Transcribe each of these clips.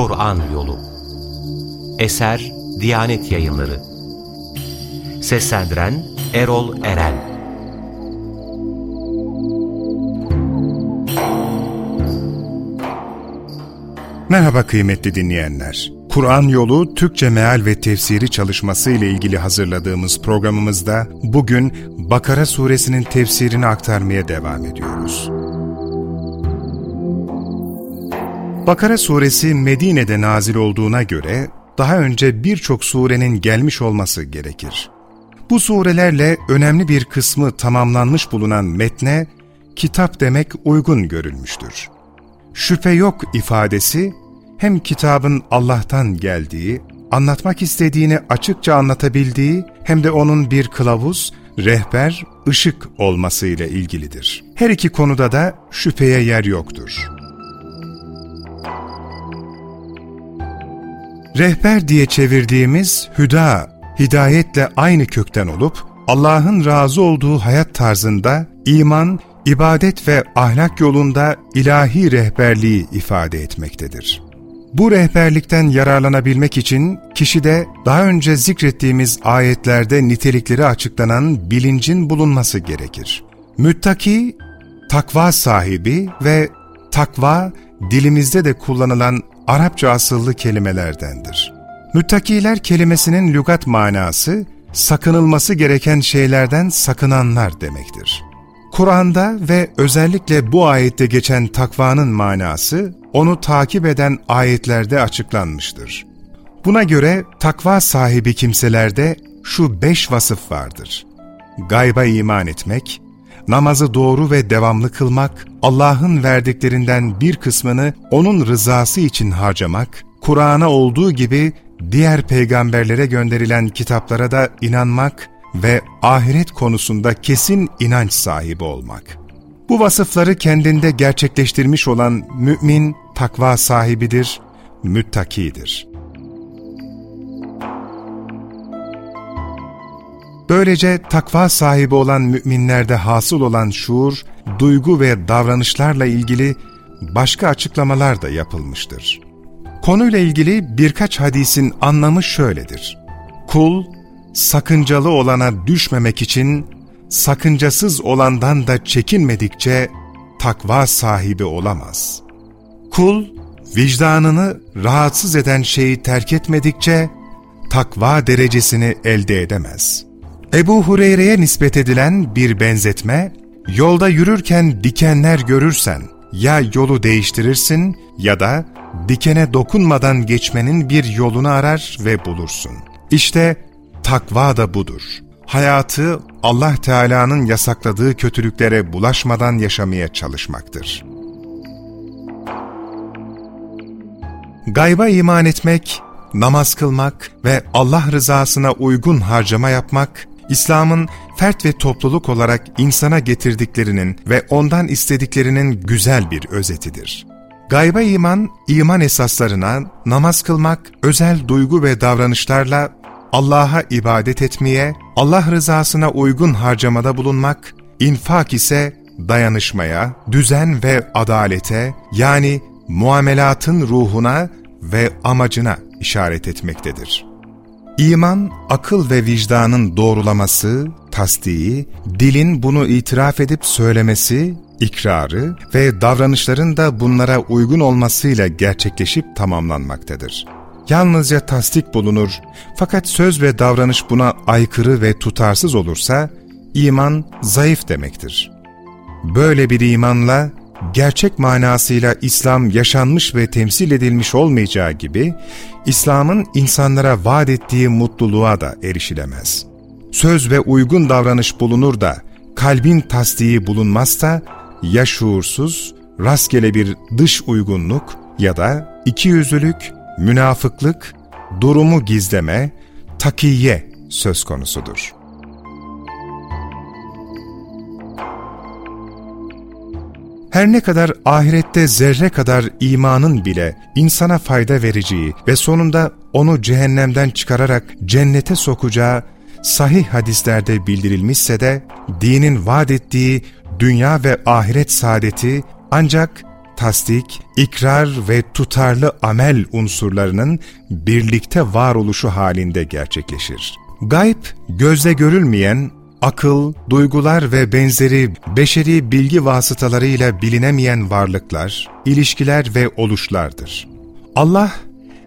Kur'an Yolu Eser Diyanet Yayınları Seslendiren Erol Eren Merhaba kıymetli dinleyenler. Kur'an Yolu Türkçe Meal ve Tefsiri çalışması ile ilgili hazırladığımız programımızda bugün Bakara suresinin tefsirini aktarmaya devam ediyoruz. Bakara suresi Medine'de nazil olduğuna göre daha önce birçok surenin gelmiş olması gerekir. Bu surelerle önemli bir kısmı tamamlanmış bulunan metne kitap demek uygun görülmüştür. Şüphe yok ifadesi hem kitabın Allah'tan geldiği, anlatmak istediğini açıkça anlatabildiği hem de onun bir kılavuz, rehber, ışık olmasıyla ilgilidir. Her iki konuda da şüpheye yer yoktur. Rehber diye çevirdiğimiz hüda, hidayetle aynı kökten olup, Allah'ın razı olduğu hayat tarzında iman, ibadet ve ahlak yolunda ilahi rehberliği ifade etmektedir. Bu rehberlikten yararlanabilmek için kişide daha önce zikrettiğimiz ayetlerde nitelikleri açıklanan bilincin bulunması gerekir. Müttaki, takva sahibi ve takva dilimizde de kullanılan Arapça asıllı kelimelerdendir. Müttakiler kelimesinin lügat manası, sakınılması gereken şeylerden sakınanlar demektir. Kur'an'da ve özellikle bu ayette geçen takvanın manası, onu takip eden ayetlerde açıklanmıştır. Buna göre takva sahibi kimselerde şu beş vasıf vardır. Gayba iman etmek, namazı doğru ve devamlı kılmak, Allah'ın verdiklerinden bir kısmını O'nun rızası için harcamak, Kur'an'a olduğu gibi diğer peygamberlere gönderilen kitaplara da inanmak ve ahiret konusunda kesin inanç sahibi olmak. Bu vasıfları kendinde gerçekleştirmiş olan mümin takva sahibidir, müttakidir. Böylece takva sahibi olan müminlerde hasıl olan şuur, duygu ve davranışlarla ilgili başka açıklamalar da yapılmıştır. Konuyla ilgili birkaç hadisin anlamı şöyledir. Kul, sakıncalı olana düşmemek için sakıncasız olandan da çekinmedikçe takva sahibi olamaz. Kul, vicdanını rahatsız eden şeyi terk etmedikçe takva derecesini elde edemez. Ebu Hureyre'ye nispet edilen bir benzetme, yolda yürürken dikenler görürsen ya yolu değiştirirsin ya da dikene dokunmadan geçmenin bir yolunu arar ve bulursun. İşte takva da budur. Hayatı Allah Teala'nın yasakladığı kötülüklere bulaşmadan yaşamaya çalışmaktır. Gayba iman etmek, namaz kılmak ve Allah rızasına uygun harcama yapmak, İslam'ın fert ve topluluk olarak insana getirdiklerinin ve ondan istediklerinin güzel bir özetidir. Gayba iman, iman esaslarına namaz kılmak, özel duygu ve davranışlarla Allah'a ibadet etmeye, Allah rızasına uygun harcamada bulunmak, infak ise dayanışmaya, düzen ve adalete yani muamelatın ruhuna ve amacına işaret etmektedir. İman, akıl ve vicdanın doğrulaması, tasdiği, dilin bunu itiraf edip söylemesi, ikrarı ve davranışların da bunlara uygun olmasıyla gerçekleşip tamamlanmaktadır. Yalnızca tasdik bulunur fakat söz ve davranış buna aykırı ve tutarsız olursa, iman zayıf demektir. Böyle bir imanla gerçek manasıyla İslam yaşanmış ve temsil edilmiş olmayacağı gibi, İslam'ın insanlara vaat ettiği mutluluğa da erişilemez. Söz ve uygun davranış bulunur da, kalbin tasdiği bulunmazsa, ya şuursuz, rastgele bir dış uygunluk ya da ikiyüzlülük, münafıklık, durumu gizleme, takiye söz konusudur. Her ne kadar ahirette zerre kadar imanın bile insana fayda vereceği ve sonunda onu cehennemden çıkararak cennete sokacağı sahih hadislerde bildirilmişse de dinin vaat ettiği dünya ve ahiret saadeti ancak tasdik, ikrar ve tutarlı amel unsurlarının birlikte varoluşu halinde gerçekleşir. Gayb, gözle görülmeyen, akıl, duygular ve benzeri beşeri bilgi vasıtalarıyla bilinemeyen varlıklar, ilişkiler ve oluşlardır. Allah,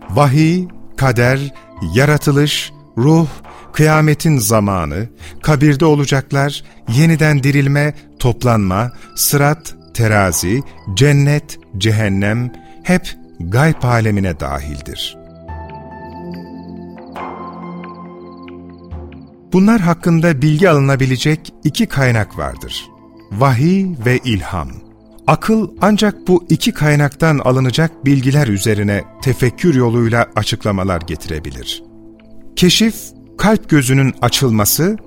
vahiy, kader, yaratılış, ruh, kıyametin zamanı, kabirde olacaklar, yeniden dirilme, toplanma, sırat, terazi, cennet, cehennem hep gayb alemine dahildir. Bunlar hakkında bilgi alınabilecek iki kaynak vardır. Vahiy ve ilham. Akıl ancak bu iki kaynaktan alınacak bilgiler üzerine tefekkür yoluyla açıklamalar getirebilir. Keşif, kalp gözünün açılması,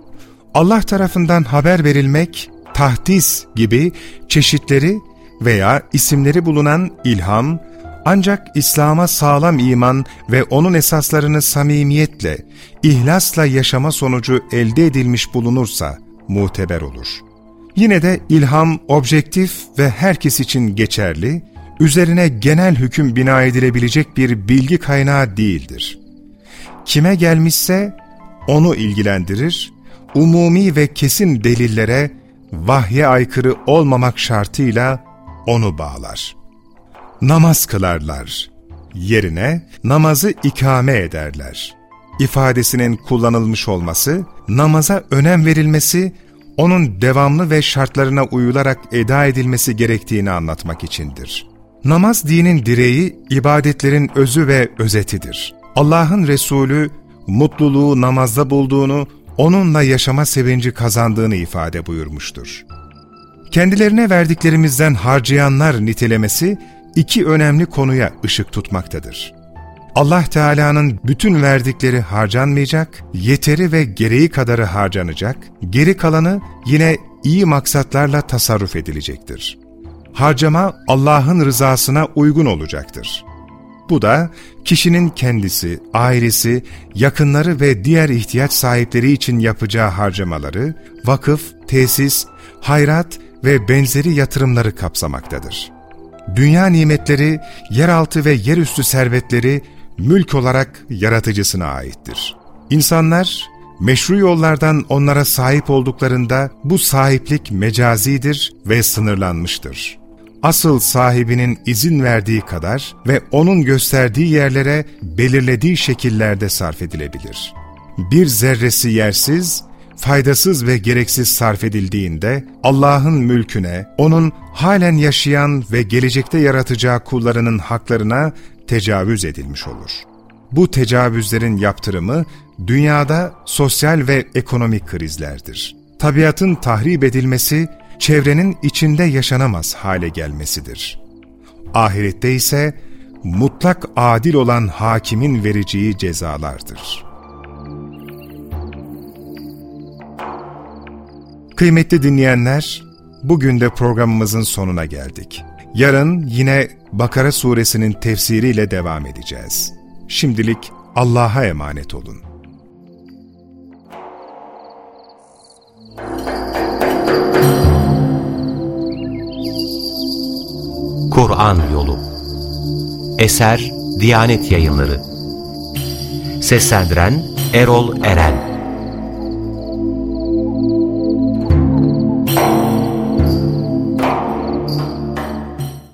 Allah tarafından haber verilmek, tahdis gibi çeşitleri veya isimleri bulunan ilham, ancak İslam'a sağlam iman ve onun esaslarını samimiyetle, ihlasla yaşama sonucu elde edilmiş bulunursa muteber olur. Yine de ilham objektif ve herkes için geçerli, üzerine genel hüküm bina edilebilecek bir bilgi kaynağı değildir. Kime gelmişse onu ilgilendirir, umumi ve kesin delillere vahye aykırı olmamak şartıyla onu bağlar. Namaz kılarlar. Yerine namazı ikame ederler. İfadesinin kullanılmış olması, namaza önem verilmesi, onun devamlı ve şartlarına uyularak eda edilmesi gerektiğini anlatmak içindir. Namaz dinin direği, ibadetlerin özü ve özetidir. Allah'ın Resulü, mutluluğu namazda bulduğunu, onunla yaşama sevinci kazandığını ifade buyurmuştur. Kendilerine verdiklerimizden harcayanlar nitelemesi iki önemli konuya ışık tutmaktadır. Allah Teala'nın bütün verdikleri harcanmayacak, yeteri ve gereği kadarı harcanacak, geri kalanı yine iyi maksatlarla tasarruf edilecektir. Harcama Allah'ın rızasına uygun olacaktır. Bu da kişinin kendisi, ailesi, yakınları ve diğer ihtiyaç sahipleri için yapacağı harcamaları, vakıf, tesis, hayrat ve benzeri yatırımları kapsamaktadır. Dünya nimetleri, yeraltı ve yerüstü servetleri mülk olarak yaratıcısına aittir. İnsanlar, meşru yollardan onlara sahip olduklarında bu sahiplik mecazidir ve sınırlanmıştır asıl sahibinin izin verdiği kadar ve onun gösterdiği yerlere belirlediği şekillerde sarf edilebilir. Bir zerresi yersiz, faydasız ve gereksiz sarf edildiğinde Allah'ın mülküne, O'nun halen yaşayan ve gelecekte yaratacağı kullarının haklarına tecavüz edilmiş olur. Bu tecavüzlerin yaptırımı dünyada sosyal ve ekonomik krizlerdir. Tabiatın tahrip edilmesi çevrenin içinde yaşanamaz hale gelmesidir. Ahirette ise mutlak adil olan hakimin vereceği cezalardır. Kıymetli dinleyenler, bugün de programımızın sonuna geldik. Yarın yine Bakara suresinin tefsiriyle devam edeceğiz. Şimdilik Allah'a emanet olun. Kur'an Yolu Eser Diyanet Yayınları Seslendiren Erol Eren